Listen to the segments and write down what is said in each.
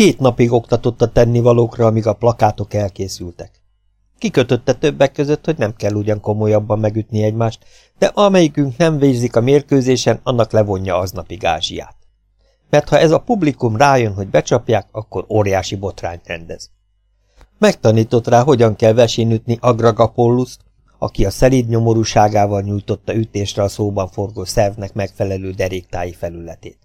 Két napig oktatott a tennivalókra, amíg a plakátok elkészültek. Kikötötte többek között, hogy nem kell ugyan komolyabban megütni egymást, de amelyikünk nem végzik a mérkőzésen, annak levonja aznapi gázsiát. Mert ha ez a publikum rájön, hogy becsapják, akkor óriási botrányt rendez. Megtanított rá, hogyan kell vesén Agragapolluszt, aki a szelíd nyomorúságával nyújtotta ütésre a szóban forgó szervnek megfelelő deréktái felületét.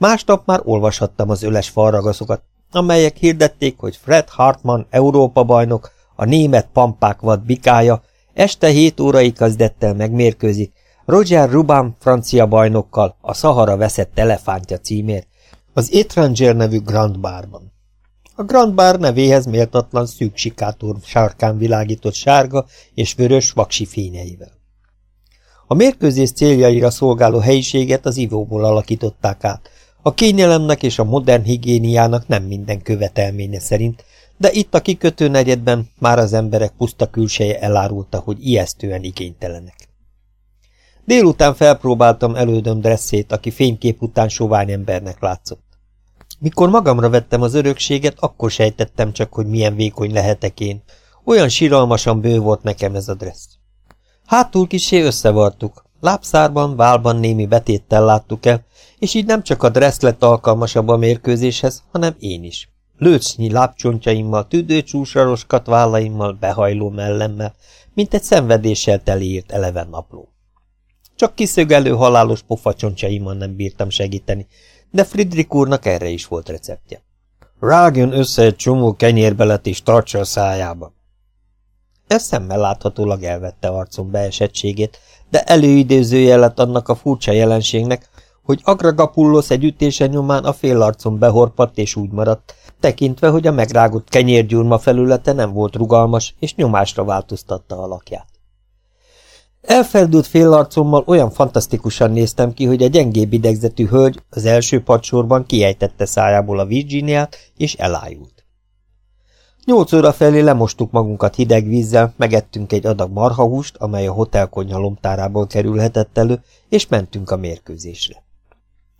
Másnap már olvashattam az öles falragaszokat, amelyek hirdették, hogy Fred Hartmann Európa-bajnok, a német pampák vad bikája, este 7 órai kezdettel megmérkőzik Roger Ruban francia bajnokkal a Sahara veszett elefántja címért az Étranger nevű Grand Barban. A Grand Bar nevéhez méltatlan szűk sikátor sárkán világított sárga és vörös vaksi fényeivel. A mérkőzés céljaira szolgáló helyiséget az ivóból alakították át, a kényelemnek és a modern higiéniának nem minden követelménye szerint, de itt a kikötő negyedben már az emberek puszta külseje elárulta, hogy ijesztően igénytelenek. Délután felpróbáltam elődöm dresszét, aki fénykép után sovány embernek látszott. Mikor magamra vettem az örökséget, akkor sejtettem csak, hogy milyen vékony lehetek én. Olyan síralmasan bő volt nekem ez a dressz. Hátul kisé összevartuk. Lábszárban, válban némi betéttel láttuk el, és így nem csak a dressz lett alkalmasabb a mérkőzéshez, hanem én is. Lőcsnyi lábcsontjaimmal, tüdőcsúsaroskat vállaimmal, behajló mellemmel, mint egy szenvedéssel teliírt eleven napló. Csak kiszögelő halálos pofacsontjaimmal nem bírtam segíteni, de Friedrich úrnak erre is volt receptje. Rágjon össze egy csomó kenyérbelet és tartsa a szájába. Ez szemmel láthatólag elvette arcom beesettségét, de előidézője lett annak a furcsa jelenségnek, hogy Agragapullos egy ütése nyomán a félarcon behorpadt és úgy maradt, tekintve, hogy a megrágott kenyérgyurma felülete nem volt rugalmas, és nyomásra változtatta alakját. Elfeldült félarcommal olyan fantasztikusan néztem ki, hogy a gyengébb idegzetű hölgy az első padsorban kiejtette szájából a Virginiát, és elájult. Nyolc óra felé lemostuk magunkat hideg vízzel, megettünk egy adag marhahúst, amely a hotelkonyha lomtárából kerülhetett elő, és mentünk a mérkőzésre.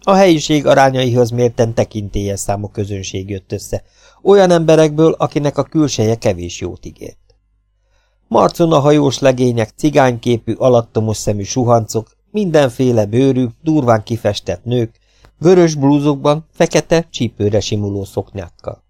A helyiség arányaihoz mérten tekintélyes számú közönség jött össze, olyan emberekből, akinek a külseje kevés jót ígért. Marcon a hajós legények, cigányképű, alattomos szemű suhancok, mindenféle bőrű, durván kifestett nők, vörös blúzokban, fekete, csípőre simuló szoknyákkal.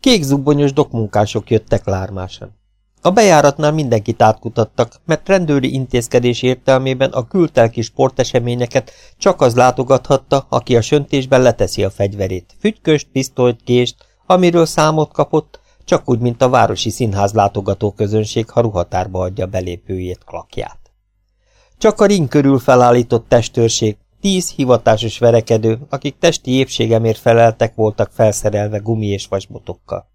Kék zubbonyos dokmunkások jöttek lármásan. A bejáratnál mindenkit átkutattak, mert rendőri intézkedés értelmében a kültelki sporteseményeket csak az látogathatta, aki a söntésben leteszi a fegyverét, fügyköst, pisztolyt, kést, amiről számot kapott, csak úgy, mint a városi színház látogató közönség, ha ruhatárba adja belépőjét, klakját. Csak a ring körül felállított testőrség, tíz hivatásos verekedő, akik testi épségemért feleltek, voltak felszerelve gumi és vasbotokkal.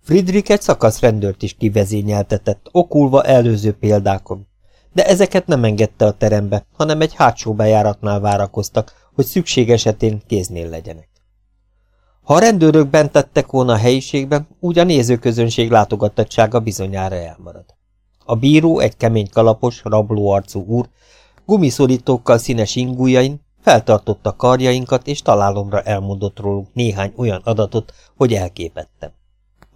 Friedrich egy szakaszrendőrt is kivezényeltetett, okulva előző példákon, de ezeket nem engedte a terembe, hanem egy hátsó bejáratnál várakoztak, hogy szükség esetén kéznél legyenek. Ha a rendőrök bent tettek volna a helyiségben, úgy a nézőközönség látogatottsága bizonyára elmarad. A bíró, egy kemény kalapos, rabló arcú úr, gumiszorítókkal színes ingújain feltartotta karjainkat, és találomra elmondott rólunk néhány olyan adatot, hogy elképettem.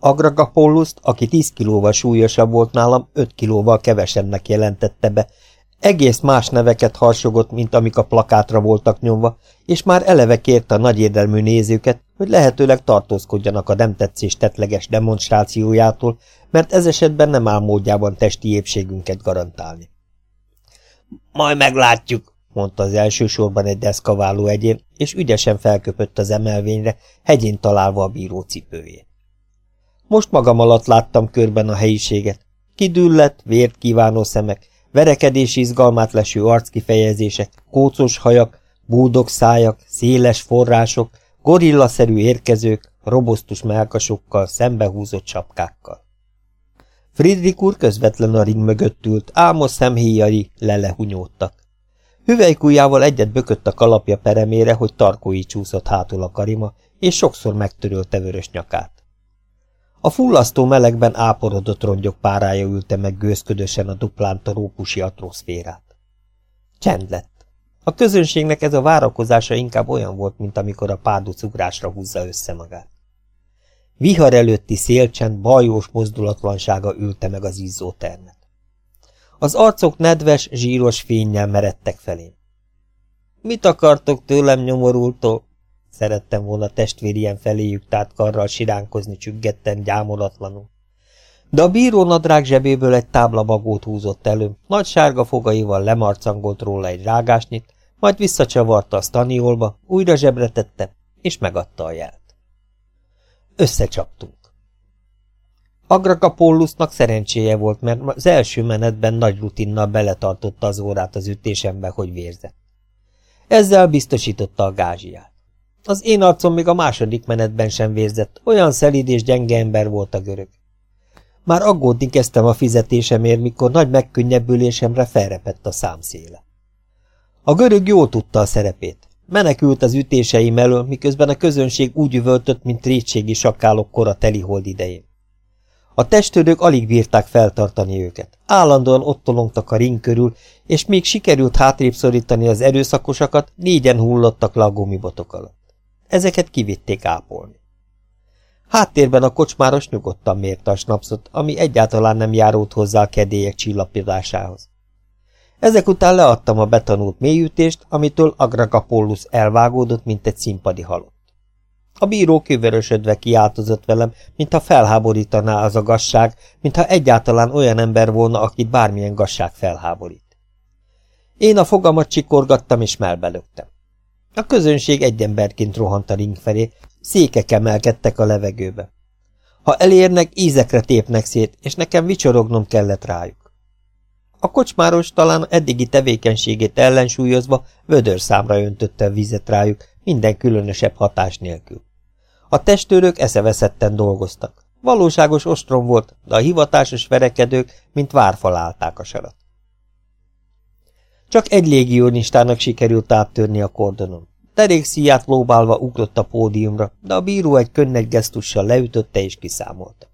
Agragapolluszt, aki 10 kilóval súlyosabb volt nálam, 5 kilóval kevesebbnek jelentette be, egész más neveket harsogott, mint amik a plakátra voltak nyomva, és már eleve kérte a nagyérdelmű nézőket, hogy lehetőleg tartózkodjanak a nem tetszés tetleges demonstrációjától, mert ez esetben nem áll módjában testi épségünket garantálni. Majd meglátjuk, mondta az első sorban egy deszkaváló egyén, és ügyesen felköpött az emelvényre, hegyén találva a bíró cipőjét. Most magam alatt láttam körben a helyiséget. Kidüllett, vért kívánó szemek, verekedés izgalmát leső arckifejezések, kócos hajak, búdog szájak, széles források, gorillaszerű érkezők, robosztus melkasokkal, szembehúzott sapkákkal. Friedrich úr közvetlen a ring mögött ült, álmos szemhéjai lelehunyódtak. Hüvelykújjával egyet bökött a kalapja peremére, hogy tarkói csúszott hátul a karima, és sokszor megtörölte vörös nyakát. A fullasztó melegben áporodott rongyok párája ülte meg gőzködösen a duplán trópusi atmoszférát. Csend lett. A közönségnek ez a várakozása inkább olyan volt, mint amikor a párduc ugrásra húzza össze magát. Vihar előtti szélcsend bajós mozdulatlansága ülte meg az izzó termet. Az arcok nedves, zsíros fényjel meredtek felém. Mit akartok tőlem nyomorultól? Szerettem volna testvérien feléjük tárt karral siránkozni csüggetten, gyámolatlanul. De a bíró nadrág zsebéből egy táblabagót húzott elő, nagy sárga fogaival lemarcangolt róla egy rágásnyit, majd visszacsavarta a staniolba, újra zsebre tette, és megadta a jelt. Összecsaptunk. Agrakapollusznak szerencséje volt, mert az első menetben nagy rutinnal beletartotta az órát az ütésembe, hogy vérzett. Ezzel biztosította a gázsiát. Az én arcom még a második menetben sem vérzett, olyan szelíd és gyenge ember volt a görög. Már aggódni kezdtem a fizetésemért, mikor nagy megkönnyebbülésemre felrepett a számszéle. A görög jól tudta a szerepét. Menekült az ütéseim elől, miközben a közönség úgy üvöltött, mint rétségi sakálok kora telihold idején. A testőrök alig bírták feltartani őket. Állandóan ott tolongtak a ring körül, és még sikerült hátrébb szorítani az erőszakosakat, négyen hullottak le a gumibotok alatt. Ezeket kivitték ápolni. Háttérben a kocsmáros nyugodtan mérte a snapszot, ami egyáltalán nem járult hozzá a kedélyek csillapításához. Ezek után leadtam a betanult mélyütést, amitől Agragapollus elvágódott, mint egy színpadi halott. A bíró kivörösödve kiáltozott velem, mintha felháborítaná az a gasság, mintha egyáltalán olyan ember volna, akit bármilyen gasság felháborít. Én a fogamat csikorgattam és melbelögtem. A közönség egy emberként rohant a ring felé, székek emelkedtek a levegőbe. Ha elérnek, ízekre tépnek szét, és nekem vicsorognom kellett rájuk. A kocsmáros talán eddigi tevékenységét ellensúlyozva vödör számra öntötte a vizet rájuk, minden különösebb hatás nélkül. A testőrök eszeveszetten dolgoztak. Valóságos ostrom volt, de a hivatásos verekedők, mint várfal állták a sarat. Csak egy légionistának sikerült áttörni a kordonon. Terék szíját lóbálva ugrott a pódiumra, de a bíró egy könnyed gesztussal leütötte és kiszámolta.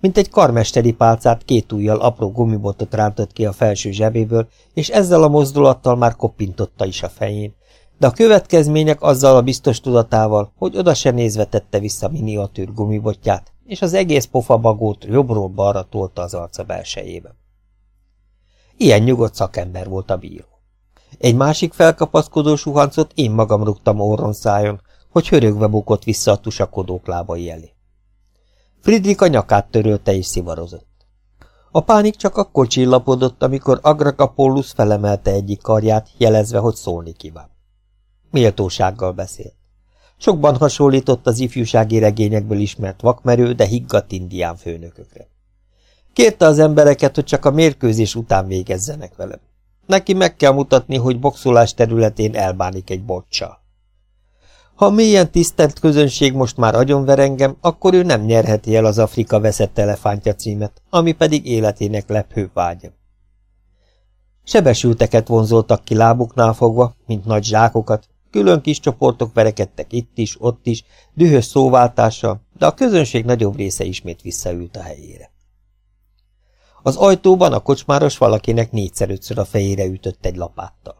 Mint egy karmesteri pálcát két ujjal apró gumibotot rántott ki a felső zsebéből, és ezzel a mozdulattal már koppintotta is a fején, de a következmények azzal a biztos tudatával, hogy oda se nézve tette vissza miniatűr gumibotját, és az egész pofabagót jobbról balra tolta az arca belsejébe. Ilyen nyugodt szakember volt a bíró. Egy másik felkapaszkodó suhancot én magam rúgtam orron szájon, hogy hörögve bukott vissza a tusakodók lábai elé. Friedrich a nyakát törölte és szivarozott. A pánik csak akkor csillapodott, amikor Agrakapollus felemelte egyik karját, jelezve, hogy szólni kíván. Méltósággal beszélt. Sokban hasonlított az ifjúsági regényekből ismert vakmerő, de higgadt indián főnökökre. Kérte az embereket, hogy csak a mérkőzés után végezzenek velem. Neki meg kell mutatni, hogy boxolás területén elbánik egy bocsal. Ha mélyen tisztelt közönség most már agyonverengem, akkor ő nem nyerheti el az Afrika veszett elefántja címet, ami pedig életének lephő vágya. Sebesülteket vonzoltak ki lábuknál fogva, mint nagy zsákokat, külön kis csoportok verekedtek itt is, ott is, dühös szóváltással, de a közönség nagyobb része ismét visszaült a helyére. Az ajtóban a kocsmáros valakinek négyszer-ötször a fejére ütött egy lapáttal.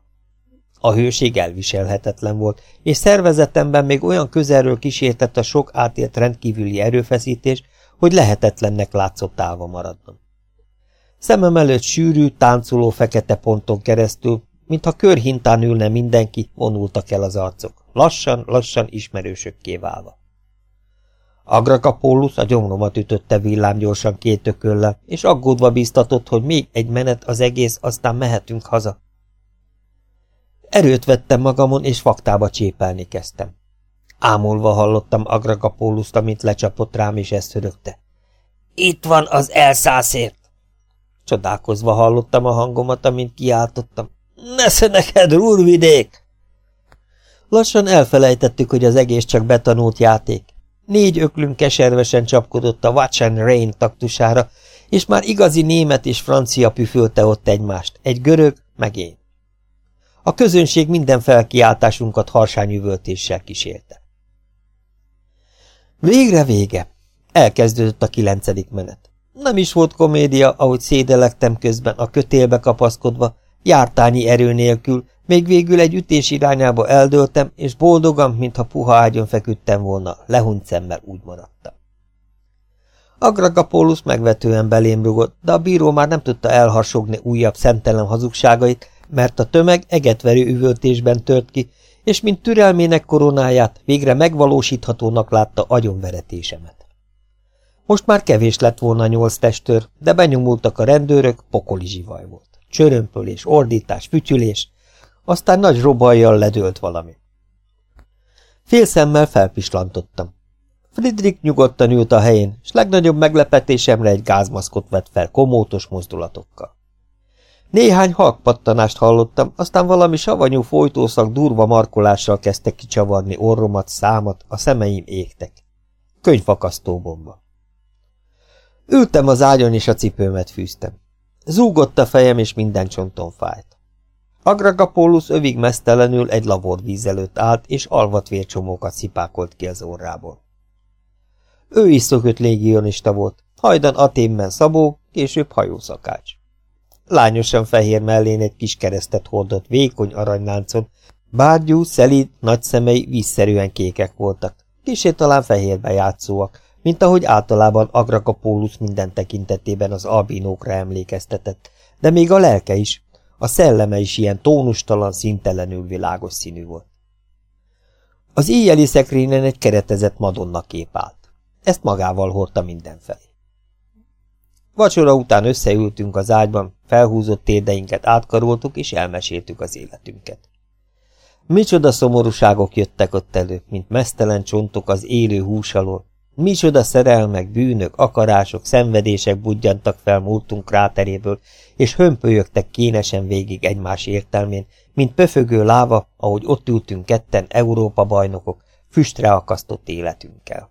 A hőség elviselhetetlen volt, és szervezetemben még olyan közelről kísértett a sok átért rendkívüli erőfeszítés, hogy lehetetlennek látszott távol maradnom. Szemem előtt sűrű, táncoló fekete ponton keresztül, mintha körhintán ülne mindenki, vonultak el az arcok, lassan-lassan ismerősökké válva. Agrakapólusz a gyomromat ütötte villámgyorsan két ököllel, és aggódva bíztatott, hogy még egy menet az egész, aztán mehetünk haza. Erőt vettem magamon, és faktába csépelni kezdtem. Ámulva hallottam Agragapóluszt, amint lecsapott rám, és ezt hörögte. Itt van az elszászért! Csodálkozva hallottam a hangomat, amint kiáltottam. Nesze neked, úrvidék! Lassan elfelejtettük, hogy az egész csak betanult játék. Négy öklünk keservesen csapkodott a Watch and Rain taktusára, és már igazi német és francia püfölte ott egymást, egy görög, meg én. A közönség minden felkiáltásunkat harsányüvöltéssel kísérte. Végre vége. Elkezdődött a kilencedik menet. Nem is volt komédia, ahogy szédelektem közben, a kötélbe kapaszkodva, Jártányi erő nélkül, még végül egy ütés irányába eldöltem, és boldogan, mintha puha ágyon feküdtem volna, lehunyt szemmel úgy maradtam. Agragapólus megvetően belém rugott, de a bíró már nem tudta elharsogni újabb szemtelen hazugságait, mert a tömeg egetverő üvöltésben tört ki, és mint türelmének koronáját végre megvalósíthatónak látta agyonveretésemet. Most már kevés lett volna nyolc testőr, de benyomultak a rendőrök, pokoli zsivaj volt. Csörömpölés, ordítás, fütyülés, aztán nagy robajjal ledőlt valami. Félszemmel felpislantottam. Friedrich nyugodtan ült a helyén, s legnagyobb meglepetésemre egy gázmaszkot vett fel komótos mozdulatokkal. Néhány halkpattanást hallottam, aztán valami savanyú folytószak durva markolással kezdte kicsavarni orromat, számat, a szemeim égtek. Könyvfakasztó bomba. Ültem az ágyon, és a cipőmet fűztem. Zúgott a fejem, és minden csonton fájt. Agragapólus övig mesztelenül egy laborvíz előtt állt, és alvat vércsomókat szipákolt ki az orrából. Ő is szökött légionista volt, hajdan Aténben szabó, később hajószakács. Lányosan fehér mellén egy kis keresztet hordott vékony aranyláncon, bárgyú, szelíd, nagy szemei vízszerűen kékek voltak, kisé talán fehérbe játszóak, mint ahogy általában Agrakapólus minden tekintetében az albinókra emlékeztetett, de még a lelke is, a szelleme is ilyen tónustalan, szintelenül világos színű volt. Az éjjeli szekrényen egy keretezett Madonna kép állt. Ezt magával hordta mindenfelé. Vacsora után összeültünk az ágyban, felhúzott térdeinket átkaroltuk, és elmeséltük az életünket. Micsoda szomorúságok jöttek ott elő, mint mesztelen csontok az élő hús alól, Micsoda szerelmek, bűnök, akarások, szenvedések budjantak fel múltunk kráteréből, és hömpölyögtek kénesen végig egymás értelmén, mint pöfögő láva, ahogy ott ültünk ketten Európa bajnokok, füstre akasztott életünkkel.